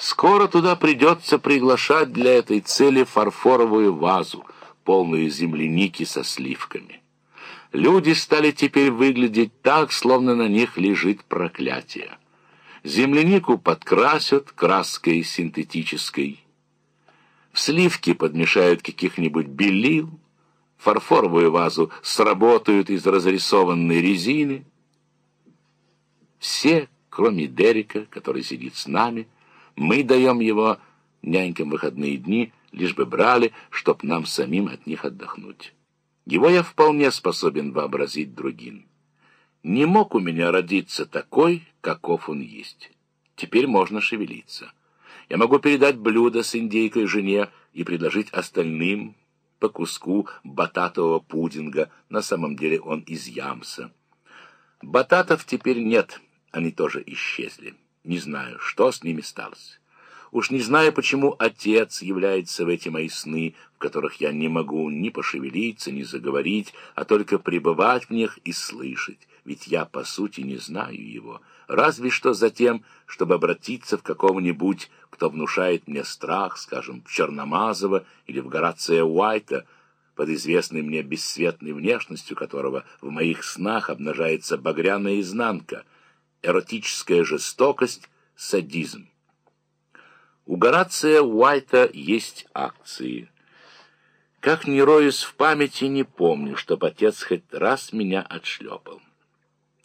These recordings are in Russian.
Скоро туда придется приглашать для этой цели фарфоровую вазу, полную земляники со сливками. Люди стали теперь выглядеть так, словно на них лежит проклятие. Землянику подкрасят краской синтетической, в сливки подмешают каких-нибудь белил, фарфоровую вазу сработают из разрисованной резины. Все, кроме Дерека, который сидит с нами, мы даем его нянькам выходные дни, лишь бы брали, чтоб нам самим от них отдохнуть. Его я вполне способен вообразить другим. Не мог у меня родиться такой, каков он есть. Теперь можно шевелиться. Я могу передать блюдо с индейкой жене и предложить остальным по куску бататового пудинга. На самом деле он из ямса. Бататов теперь нет, они тоже исчезли. Не знаю, что с ними сталось. Уж не знаю, почему отец является в эти мои сны, в которых я не могу ни пошевелиться, ни заговорить, а только пребывать в них и слышать, ведь я, по сути, не знаю его, разве что за тем, чтобы обратиться в какого-нибудь, кто внушает мне страх, скажем, в Черномазова или в Горация Уайта, под известной мне бесцветной внешностью которого в моих снах обнажается багряная изнанка, эротическая жестокость, садизм. У Горация Уайта есть акции. Как ни роюсь в памяти, не помню, чтоб отец хоть раз меня отшлепал.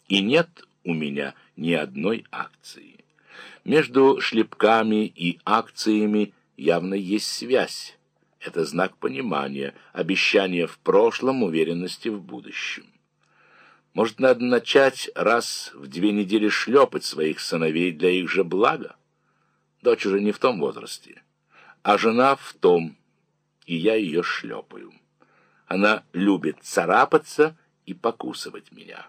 И нет у меня ни одной акции. Между шлепками и акциями явно есть связь. Это знак понимания, обещание в прошлом, уверенности в будущем. Может, надо начать раз в две недели шлепать своих сыновей для их же блага? Дочь уже не в том возрасте, а жена в том, и я ее шлепаю. Она любит царапаться и покусывать меня.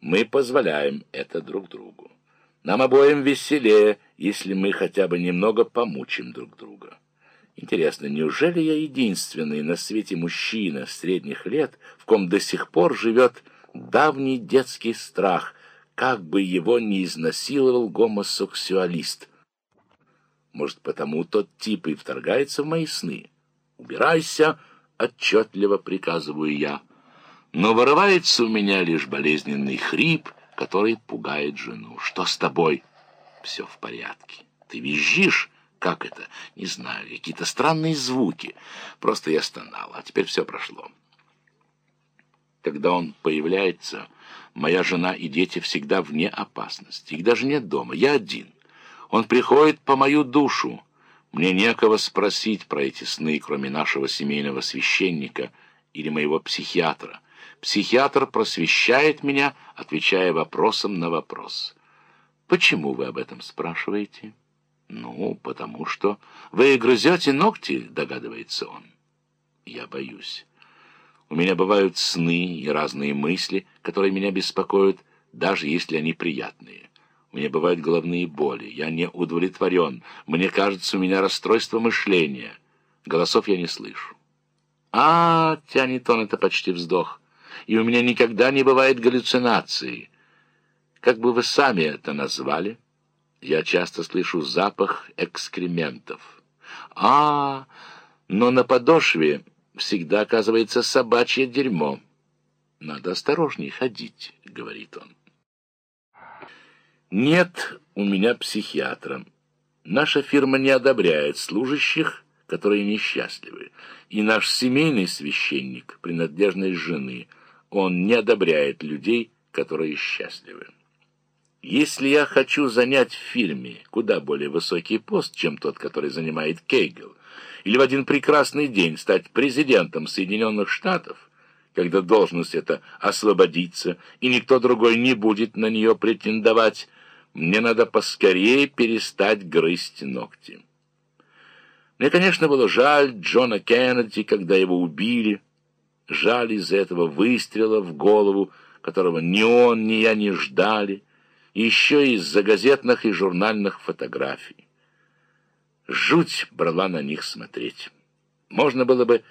Мы позволяем это друг другу. Нам обоим веселее, если мы хотя бы немного помучим друг друга. Интересно, неужели я единственный на свете мужчина средних лет, в ком до сих пор живет давний детский страх, как бы его не изнасиловал гомосексуалист — может, потому тот тип и вторгается в мои сны. «Убирайся!» — отчетливо приказываю я. Но вырывается у меня лишь болезненный хрип, который пугает жену. «Что с тобой?» «Все в порядке. Ты визжишь?» «Как это?» «Не знаю. Какие-то странные звуки. Просто я стонал, а теперь все прошло». Когда он появляется, моя жена и дети всегда вне опасности. Их даже нет дома. Я один. Он приходит по мою душу. Мне некого спросить про эти сны, кроме нашего семейного священника или моего психиатра. Психиатр просвещает меня, отвечая вопросом на вопрос. «Почему вы об этом спрашиваете?» «Ну, потому что вы грызете ногти», — догадывается он. «Я боюсь. У меня бывают сны и разные мысли, которые меня беспокоят, даже если они приятные». Мне бывают головные боли, я не удовлетворен, мне кажется, у меня расстройство мышления. Голосов я не слышу. А, тянет он это почти вздох. И у меня никогда не бывает галлюцинации. Как бы вы сами это назвали? Я часто слышу запах экскрементов. А, но на подошве всегда оказывается собачье дерьмо. Надо осторожней ходить, говорит он. Нет у меня психиатра. Наша фирма не одобряет служащих, которые несчастливы. И наш семейный священник, принадлежность жены, он не одобряет людей, которые счастливы. Если я хочу занять в фирме куда более высокий пост, чем тот, который занимает Кейгл, или в один прекрасный день стать президентом Соединенных Штатов, когда должность эта освободится, и никто другой не будет на нее претендовать, мне надо поскорее перестать грызть ногти. Мне, конечно, было жаль Джона Кеннеди, когда его убили. Жаль из-за этого выстрела в голову, которого ни он, ни я не ждали, еще из-за газетных и журнальных фотографий. Жуть брала на них смотреть. Можно было бы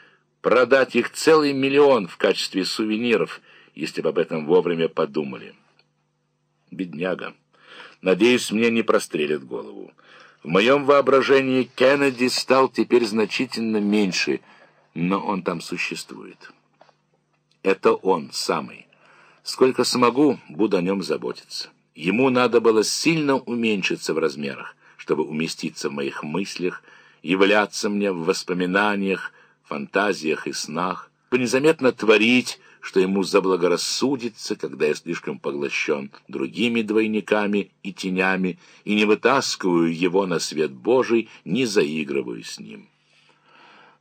продать их целый миллион в качестве сувениров, если бы об этом вовремя подумали. Бедняга. Надеюсь, мне не прострелят голову. В моем воображении Кеннеди стал теперь значительно меньше, но он там существует. Это он самый. Сколько смогу, буду о нем заботиться. Ему надо было сильно уменьшиться в размерах, чтобы уместиться в моих мыслях, являться мне в воспоминаниях, фантазиях и снах, незаметно творить, что ему заблагорассудится, когда я слишком поглощен другими двойниками и тенями, и не вытаскиваю его на свет Божий, не заигрываю с ним.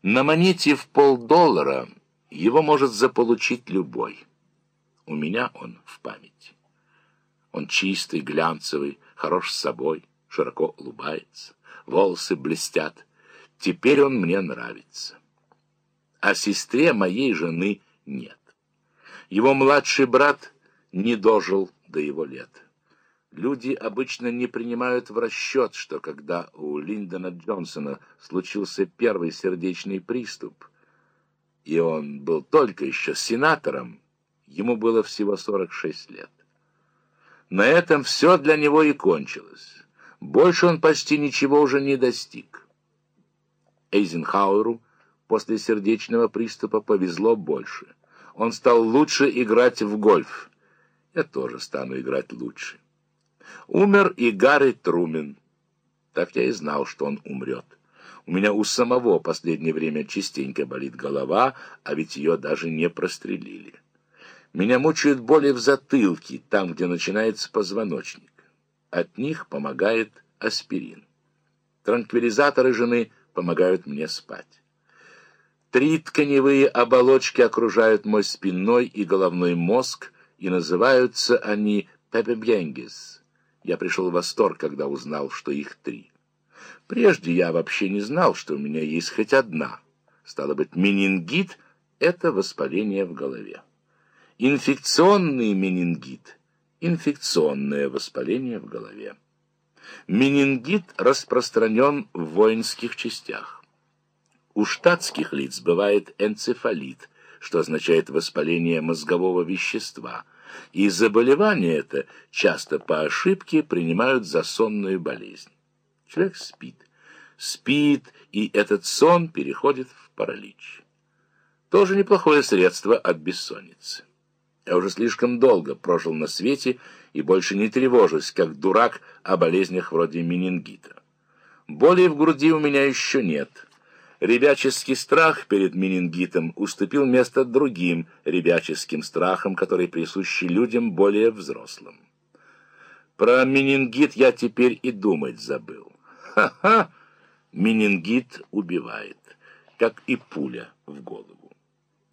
На монете в полдоллара его может заполучить любой. У меня он в памяти. Он чистый, глянцевый, хорош с собой, широко улыбается, волосы блестят. Теперь он мне нравится. А сестре моей жены нет. Его младший брат не дожил до его лет. Люди обычно не принимают в расчет, что когда у Линдона Джонсона случился первый сердечный приступ, и он был только еще сенатором, ему было всего 46 лет. На этом все для него и кончилось. Больше он почти ничего уже не достиг. Эйзенхауэру после сердечного приступа повезло больше — он стал лучше играть в гольф. Я тоже стану играть лучше. Умер и Гарри Трумен. Так я и знал, что он умрет. У меня у самого последнее время частенько болит голова, а ведь ее даже не прострелили. Меня мучают боли в затылке, там, где начинается позвоночник. От них помогает аспирин. Транквилизаторы жены помогают мне спать. Три тканевые оболочки окружают мой спинной и головной мозг, и называются они пепебьенгис. Я пришел в восторг, когда узнал, что их три. Прежде я вообще не знал, что у меня есть хоть одна. Стало быть, менингит — это воспаление в голове. Инфекционный менингит — инфекционное воспаление в голове. Менингит распространен в воинских частях. У штатских лиц бывает энцефалит, что означает воспаление мозгового вещества, и заболевание это часто по ошибке принимают за сонную болезнь. Человек спит, спит, и этот сон переходит в паралич. Тоже неплохое средство от бессонницы. Я уже слишком долго прожил на свете и больше не тревожусь, как дурак, о болезнях вроде менингита. Боли в груди у меня еще нет. Ребяческий страх перед менингитом уступил место другим ребяческим страхам, которые присущи людям более взрослым. Про менингит я теперь и думать забыл. Ха-ха! Менингит убивает, как и пуля в голову.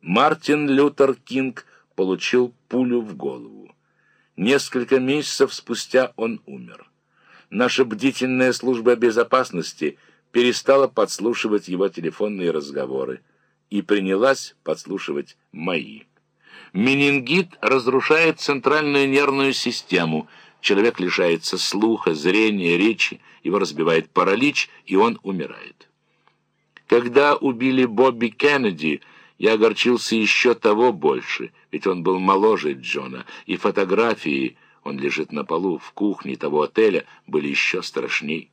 Мартин Лютер Кинг получил пулю в голову. Несколько месяцев спустя он умер. Наша бдительная служба безопасности — перестала подслушивать его телефонные разговоры и принялась подслушивать мои. Менингит разрушает центральную нервную систему. Человек лишается слуха, зрения, речи, его разбивает паралич, и он умирает. Когда убили Бобби Кеннеди, я огорчился еще того больше, ведь он был моложе Джона, и фотографии, он лежит на полу в кухне того отеля, были еще страшней.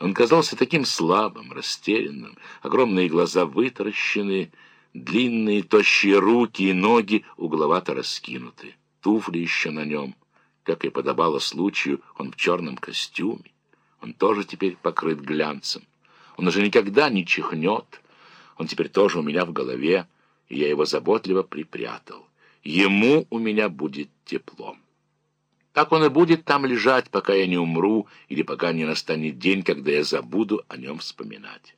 Он казался таким слабым, растерянным, огромные глаза вытаращены, длинные тощие руки и ноги угловато раскинуты, туфли еще на нем. Как и подобало случаю, он в черном костюме. Он тоже теперь покрыт глянцем. Он уже никогда не чихнет. Он теперь тоже у меня в голове, и я его заботливо припрятал. Ему у меня будет теплом. Так он и будет там лежать, пока я не умру, или пока не настанет день, когда я забуду о нем вспоминать.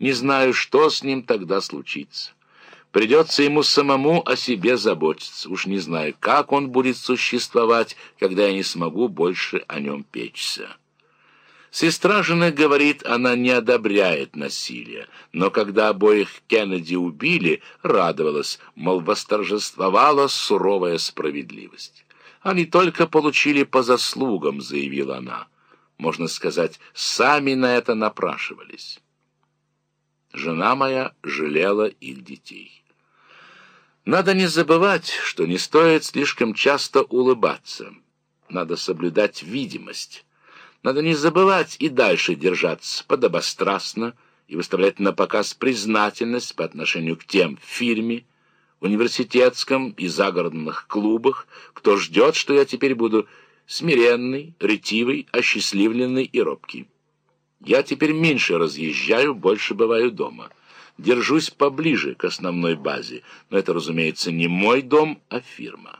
Не знаю, что с ним тогда случится. Придется ему самому о себе заботиться. Уж не знаю, как он будет существовать, когда я не смогу больше о нем печься. Сестра жены говорит, она не одобряет насилие, но когда обоих Кеннеди убили, радовалась, мол, восторжествовала суровая справедливость. Они только получили по заслугам, заявила она. Можно сказать, сами на это напрашивались. Жена моя жалела их детей. Надо не забывать, что не стоит слишком часто улыбаться. Надо соблюдать видимость. Надо не забывать и дальше держаться подобострастно и выставлять на показ признательность по отношению к тем в фирме, университетском и загородных клубах, кто ждет, что я теперь буду смиренный, ретивый, осчастливленный и робкий. Я теперь меньше разъезжаю, больше бываю дома. Держусь поближе к основной базе, но это, разумеется, не мой дом, а фирма.